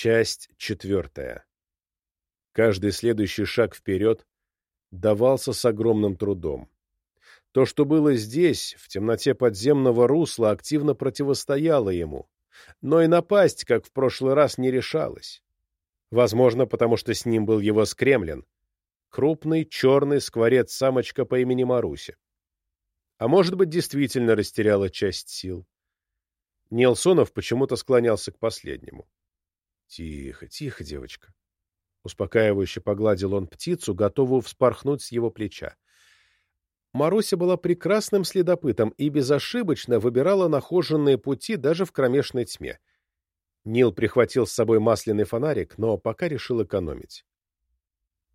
Часть четвертая. Каждый следующий шаг вперед давался с огромным трудом. То, что было здесь, в темноте подземного русла, активно противостояло ему, но и напасть, как в прошлый раз, не решалось. Возможно, потому что с ним был его скремлен, крупный черный скворец-самочка по имени Маруся. А может быть, действительно растеряла часть сил. Нилсонов почему-то склонялся к последнему. — Тихо, тихо, девочка. Успокаивающе погладил он птицу, готовую вспорхнуть с его плеча. Маруся была прекрасным следопытом и безошибочно выбирала нахоженные пути даже в кромешной тьме. Нил прихватил с собой масляный фонарик, но пока решил экономить.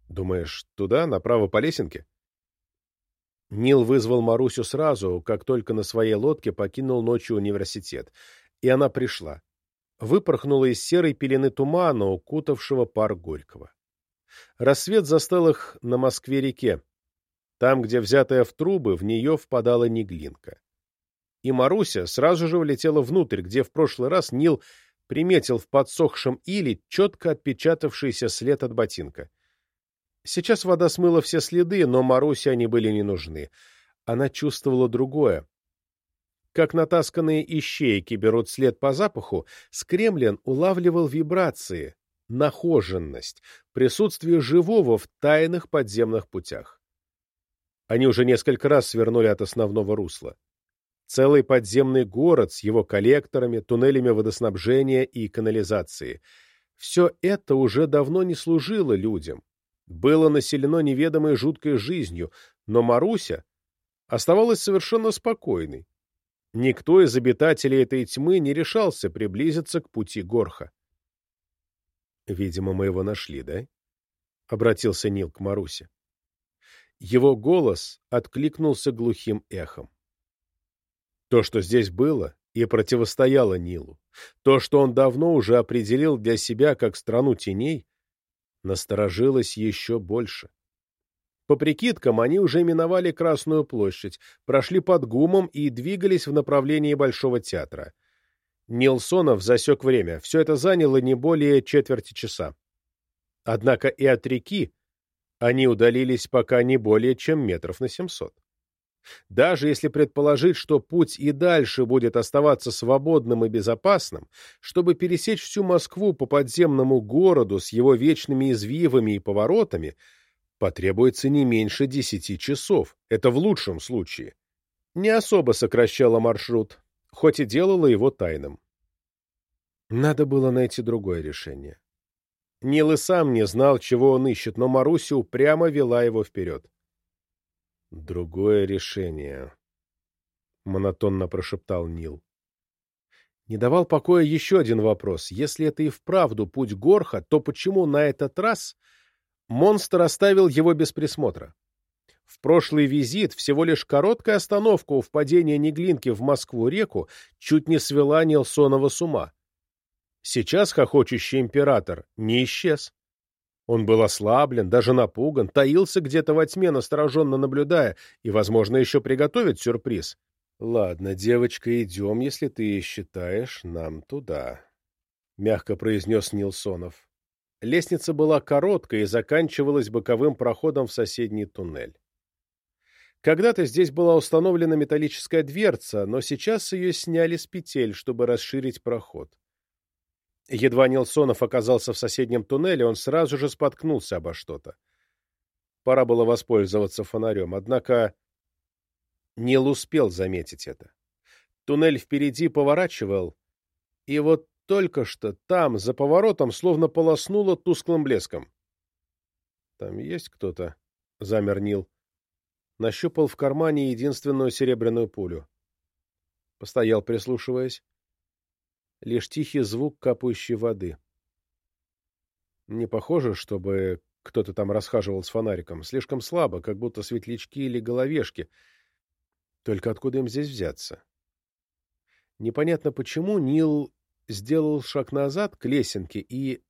«Думаешь, туда, направо по лесенке?» Нил вызвал Марусю сразу, как только на своей лодке покинул ночью университет, и она пришла. Выпорхнула из серой пелены тумана, укутавшего пар Горького. Рассвет застал их на Москве-реке, там, где, взятая в трубы, в нее впадала Неглинка. И Маруся сразу же влетела внутрь, где в прошлый раз Нил приметил в подсохшем иле четко отпечатавшийся след от ботинка. Сейчас вода смыла все следы, но Марусе они были не нужны. Она чувствовала другое. Как натасканные ищейки берут след по запаху, Скремлен улавливал вибрации, нахоженность, присутствие живого в тайных подземных путях. Они уже несколько раз свернули от основного русла. Целый подземный город с его коллекторами, туннелями водоснабжения и канализации. Все это уже давно не служило людям. Было населено неведомой жуткой жизнью, но Маруся оставалась совершенно спокойной. Никто из обитателей этой тьмы не решался приблизиться к пути Горха. «Видимо, мы его нашли, да?» — обратился Нил к Марусе. Его голос откликнулся глухим эхом. То, что здесь было, и противостояло Нилу, то, что он давно уже определил для себя как страну теней, насторожилось еще больше. По прикидкам, они уже миновали Красную площадь, прошли под гумом и двигались в направлении Большого театра. Нилсонов засек время, все это заняло не более четверти часа. Однако и от реки они удалились пока не более чем метров на семьсот. Даже если предположить, что путь и дальше будет оставаться свободным и безопасным, чтобы пересечь всю Москву по подземному городу с его вечными извивами и поворотами, потребуется не меньше десяти часов. Это в лучшем случае. Не особо сокращало маршрут, хоть и делало его тайным. Надо было найти другое решение. Нил и сам не знал, чего он ищет, но Маруся упрямо вела его вперед. «Другое решение», — монотонно прошептал Нил. Не давал покоя еще один вопрос. Если это и вправду путь Горха, то почему на этот раз монстр оставил его без присмотра? В прошлый визит всего лишь короткая остановка у впадения Неглинки в Москву-реку чуть не свела Нилсонова с ума. Сейчас хохочущий император не исчез. Он был ослаблен, даже напуган, таился где-то во тьме, настороженно наблюдая, и, возможно, еще приготовит сюрприз. — Ладно, девочка, идем, если ты считаешь, нам туда, — мягко произнес Нилсонов. Лестница была короткой и заканчивалась боковым проходом в соседний туннель. Когда-то здесь была установлена металлическая дверца, но сейчас ее сняли с петель, чтобы расширить проход. Едва Нилсонов оказался в соседнем туннеле, он сразу же споткнулся обо что-то. Пора было воспользоваться фонарем, однако Нил успел заметить это. Туннель впереди поворачивал, и вот только что там, за поворотом, словно полоснуло тусклым блеском. — Там есть кто-то? — замер Нил. Нащупал в кармане единственную серебряную пулю. Постоял, прислушиваясь лишь тихий звук капающей воды. Не похоже, чтобы кто-то там расхаживал с фонариком. Слишком слабо, как будто светлячки или головешки. Только откуда им здесь взяться? Непонятно почему Нил сделал шаг назад к лесенке, и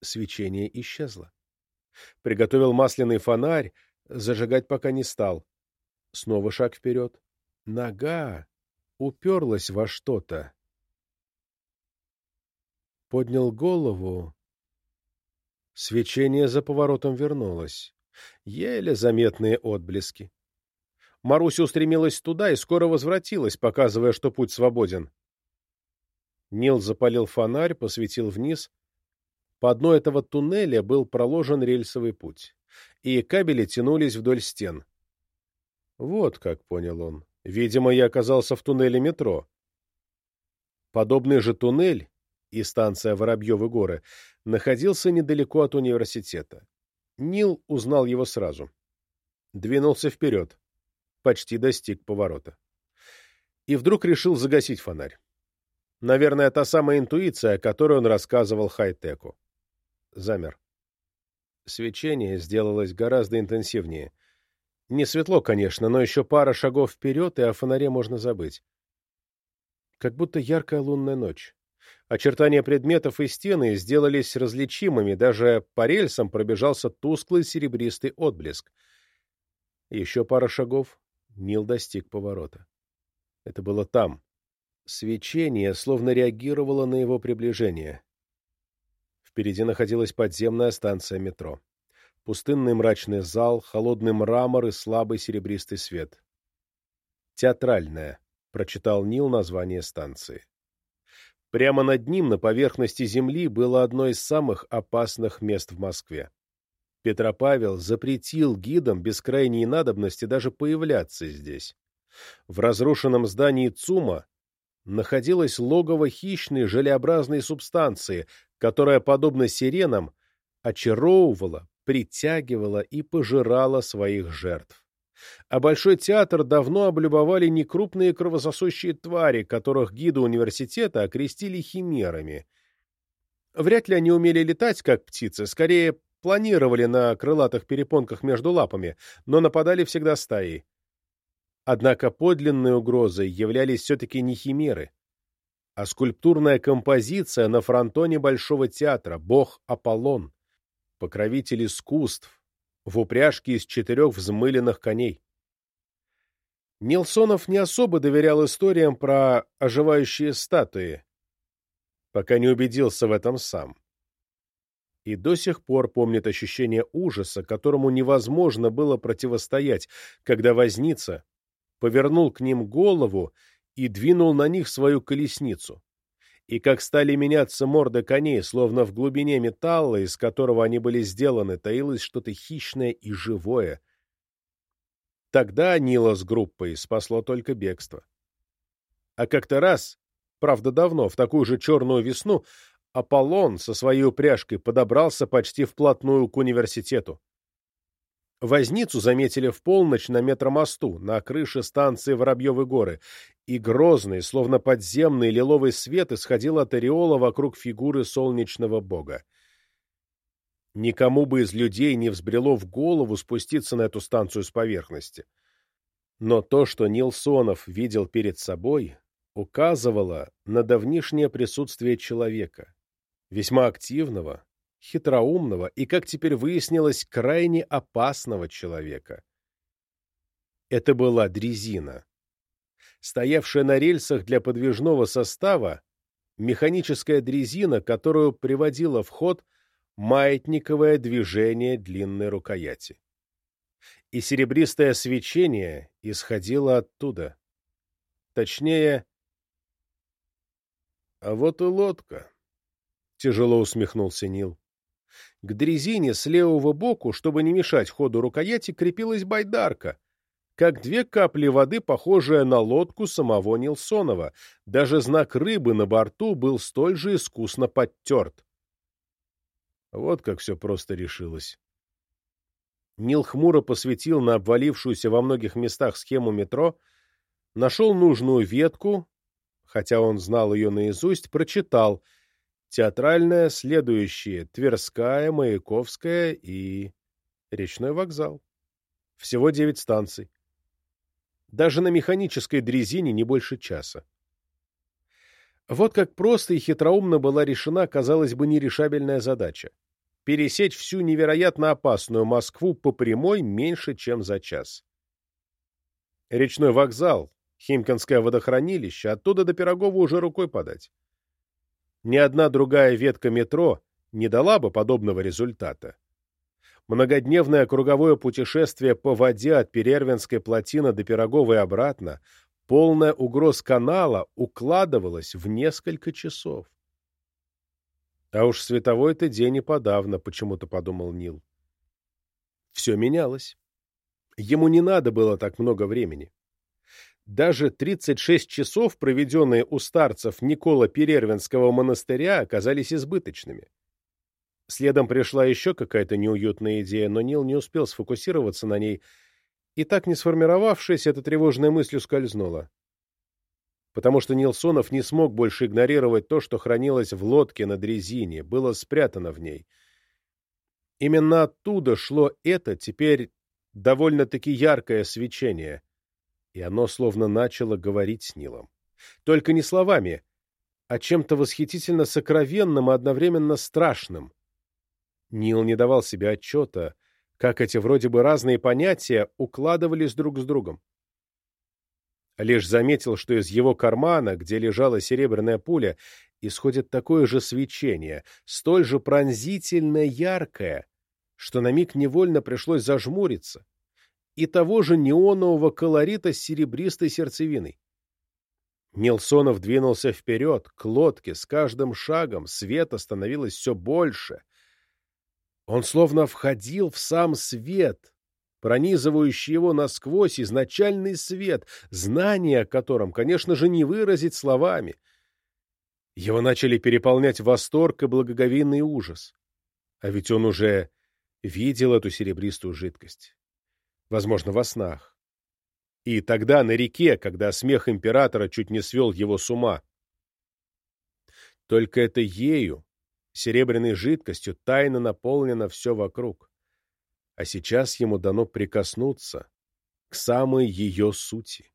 свечение исчезло. Приготовил масляный фонарь, зажигать пока не стал. Снова шаг вперед. Нога уперлась во что-то. поднял голову. Свечение за поворотом вернулось. Еле заметные отблески. Маруся устремилась туда и скоро возвратилась, показывая, что путь свободен. Нил запалил фонарь, посветил вниз. По дну этого туннеля был проложен рельсовый путь, и кабели тянулись вдоль стен. Вот как понял он. Видимо, я оказался в туннеле метро. Подобный же туннель и станция Воробьевы горы находился недалеко от университета. Нил узнал его сразу. Двинулся вперед. Почти достиг поворота. И вдруг решил загасить фонарь. Наверное, та самая интуиция, о которой он рассказывал Хайтеку. Замер. Свечение сделалось гораздо интенсивнее. Не светло, конечно, но еще пара шагов вперед, и о фонаре можно забыть. Как будто яркая лунная ночь. Очертания предметов и стены сделались различимыми, даже по рельсам пробежался тусклый серебристый отблеск. Еще пара шагов, Нил достиг поворота. Это было там. Свечение словно реагировало на его приближение. Впереди находилась подземная станция метро. Пустынный мрачный зал, холодный мрамор и слабый серебристый свет. «Театральная», — прочитал Нил название станции. Прямо над ним, на поверхности земли, было одно из самых опасных мест в Москве. Петропавел запретил гидам без крайней надобности даже появляться здесь. В разрушенном здании ЦУМа находилось логово хищной желеобразной субстанции, которая, подобно сиренам, очаровывала, притягивала и пожирала своих жертв. А Большой театр давно облюбовали некрупные кровососущие твари, которых гиды университета окрестили химерами. Вряд ли они умели летать, как птицы, скорее планировали на крылатых перепонках между лапами, но нападали всегда стаей. Однако подлинной угрозой являлись все-таки не химеры, а скульптурная композиция на фронтоне Большого театра, бог Аполлон, покровитель искусств, в упряжке из четырех взмыленных коней. Нилсонов не особо доверял историям про оживающие статуи, пока не убедился в этом сам и до сих пор помнит ощущение ужаса, которому невозможно было противостоять, когда возница повернул к ним голову и двинул на них свою колесницу. И как стали меняться морды коней, словно в глубине металла, из которого они были сделаны, таилось что-то хищное и живое. Тогда Нила с группой спасло только бегство. А как-то раз, правда давно, в такую же черную весну, Аполлон со своей упряжкой подобрался почти вплотную к университету. Возницу заметили в полночь на метромосту, на крыше станции Воробьевы горы, и грозный, словно подземный лиловый свет исходил от ореола вокруг фигуры солнечного бога. Никому бы из людей не взбрело в голову спуститься на эту станцию с поверхности. Но то, что Нилсонов видел перед собой, указывало на давнишнее присутствие человека, весьма активного, хитроумного и, как теперь выяснилось, крайне опасного человека. Это была дрезина. Стоявшая на рельсах для подвижного состава, механическая дрезина, которую приводила в ход маятниковое движение длинной рукояти. И серебристое свечение исходило оттуда. Точнее, а вот и лодка. Тяжело усмехнулся Нил. К дрезине с левого боку, чтобы не мешать ходу рукояти, крепилась байдарка, как две капли воды, похожая на лодку самого Нилсонова. Даже знак рыбы на борту был столь же искусно подтерт. Вот как все просто решилось. Нил хмуро посветил на обвалившуюся во многих местах схему метро, нашел нужную ветку, хотя он знал ее наизусть, прочитал — Театральная, следующие Тверская, Маяковская и речной вокзал. Всего девять станций. Даже на механической дрезине не больше часа. Вот как просто и хитроумно была решена, казалось бы, нерешабельная задача. Пересечь всю невероятно опасную Москву по прямой меньше, чем за час. Речной вокзал, Химкинское водохранилище, оттуда до Пирогова уже рукой подать. Ни одна другая ветка метро не дала бы подобного результата. Многодневное круговое путешествие по воде от Перервинской плотины до Пироговой обратно, полная угроз канала, укладывалось в несколько часов. А уж световой-то день и подавно, почему-то подумал Нил. Все менялось. Ему не надо было так много времени. Даже 36 часов, проведенные у старцев Никола Перервинского монастыря, оказались избыточными. Следом пришла еще какая-то неуютная идея, но Нил не успел сфокусироваться на ней, и так не сформировавшись, эта тревожная мысль ускользнула. Потому что Нилсонов не смог больше игнорировать то, что хранилось в лодке на дрезине, было спрятано в ней. Именно оттуда шло это, теперь довольно-таки яркое свечение, и оно словно начало говорить с Нилом. Только не словами, а чем-то восхитительно сокровенным и одновременно страшным. Нил не давал себе отчета, как эти вроде бы разные понятия укладывались друг с другом. Лишь заметил, что из его кармана, где лежала серебряная пуля, исходит такое же свечение, столь же пронзительно яркое, что на миг невольно пришлось зажмуриться, и того же неонового колорита с серебристой сердцевиной. Нилсонов двинулся вперед, к лодке, с каждым шагом света становилось все больше. Он словно входил в сам свет, пронизывающий его насквозь изначальный свет, знание о котором, конечно же, не выразить словами. Его начали переполнять восторг и благоговейный ужас. А ведь он уже видел эту серебристую жидкость. Возможно, во снах. И тогда на реке, когда смех императора чуть не свел его с ума. Только это ею, серебряной жидкостью, тайно наполнено все вокруг. А сейчас ему дано прикоснуться к самой ее сути.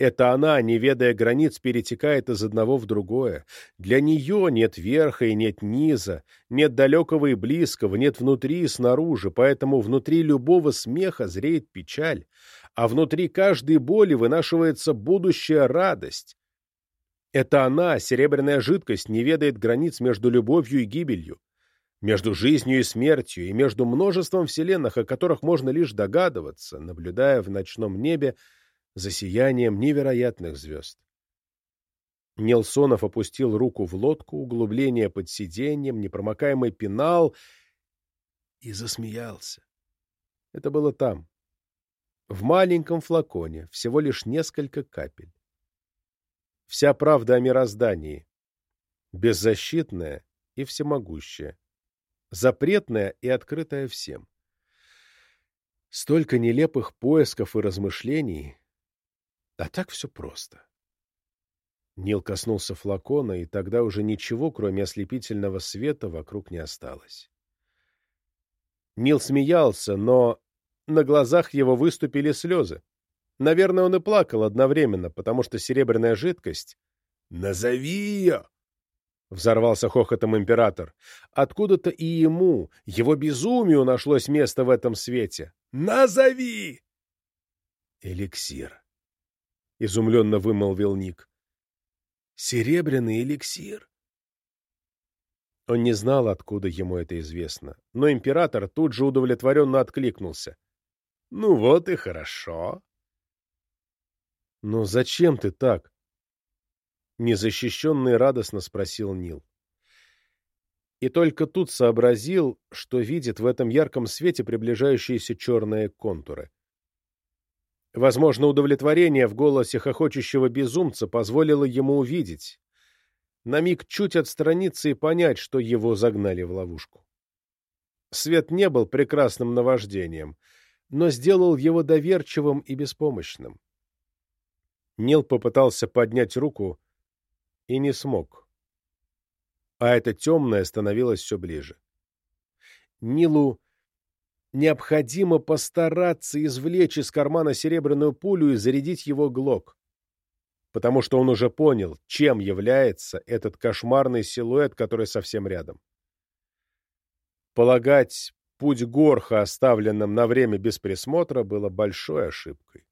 Это она, не ведая границ, перетекает из одного в другое. Для нее нет верха и нет низа, нет далекого и близкого, нет внутри и снаружи, поэтому внутри любого смеха зреет печаль, а внутри каждой боли вынашивается будущая радость. Это она, серебряная жидкость, не ведает границ между любовью и гибелью, между жизнью и смертью, и между множеством вселенных, о которых можно лишь догадываться, наблюдая в ночном небе за сиянием невероятных звезд. Нелсонов опустил руку в лодку, углубление под сиденьем, непромокаемый пенал и засмеялся. Это было там, в маленьком флаконе, всего лишь несколько капель. Вся правда о мироздании, беззащитная и всемогущая, запретная и открытая всем. Столько нелепых поисков и размышлений, а так все просто. Нил коснулся флакона, и тогда уже ничего, кроме ослепительного света, вокруг не осталось. Нил смеялся, но на глазах его выступили слезы. Наверное, он и плакал одновременно, потому что серебряная жидкость... «Назови ее!» — взорвался хохотом император. Откуда-то и ему, его безумию, нашлось место в этом свете. «Назови!» Эликсир изумленно вымолвил Ник. Серебряный эликсир. Он не знал, откуда ему это известно, но император тут же удовлетворенно откликнулся. — Ну вот и хорошо. — Но зачем ты так? — незащищенный радостно спросил Нил. И только тут сообразил, что видит в этом ярком свете приближающиеся черные контуры. Возможно, удовлетворение в голосе хохочущего безумца позволило ему увидеть, на миг чуть отстраниться и понять, что его загнали в ловушку. Свет не был прекрасным наваждением, но сделал его доверчивым и беспомощным. Нил попытался поднять руку и не смог. А это темное становилось все ближе. Нилу необходимо постараться извлечь из кармана серебряную пулю и зарядить его глок. Потому что он уже понял, чем является этот кошмарный силуэт, который совсем рядом. Полагать путь Горха, оставленным на время без присмотра, было большой ошибкой.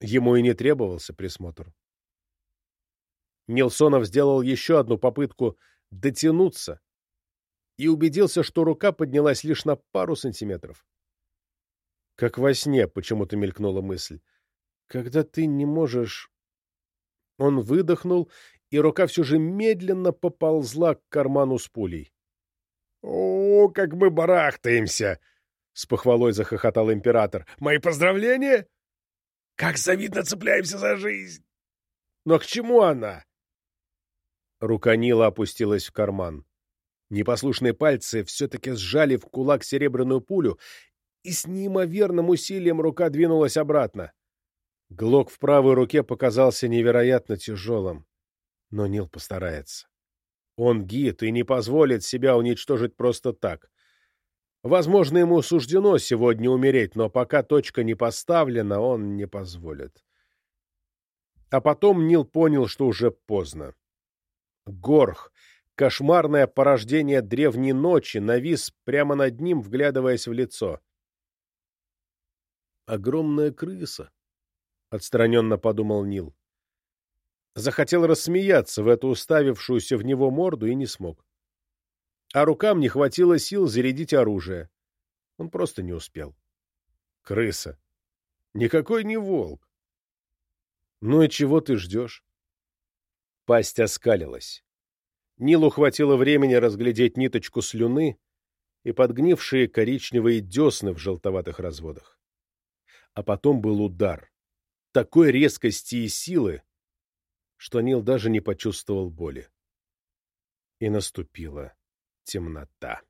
Ему и не требовался присмотр. Нилсонов сделал еще одну попытку дотянуться и убедился, что рука поднялась лишь на пару сантиметров. Как во сне почему-то мелькнула мысль. Когда ты не можешь... Он выдохнул, и рука все же медленно поползла к карману с пулей. — О, как мы барахтаемся! — с похвалой захохотал император. — Мои поздравления! Как завидно цепляемся за жизнь! Но к чему она? Рука Нила опустилась в карман. Непослушные пальцы все-таки сжали в кулак серебряную пулю, и с неимоверным усилием рука двинулась обратно. Глок в правой руке показался невероятно тяжелым, но Нил постарается. Он гид и не позволит себя уничтожить просто так. Возможно, ему суждено сегодня умереть, но пока точка не поставлена, он не позволит. А потом Нил понял, что уже поздно. Горх, кошмарное порождение древней ночи, навис прямо над ним, вглядываясь в лицо. «Огромная крыса», — отстраненно подумал Нил. Захотел рассмеяться в эту уставившуюся в него морду и не смог а рукам не хватило сил зарядить оружие. Он просто не успел. Крыса. Никакой не волк. Ну и чего ты ждешь? Пасть оскалилась. Нилу хватило времени разглядеть ниточку слюны и подгнившие коричневые десны в желтоватых разводах. А потом был удар. Такой резкости и силы, что Нил даже не почувствовал боли. И наступила темнота.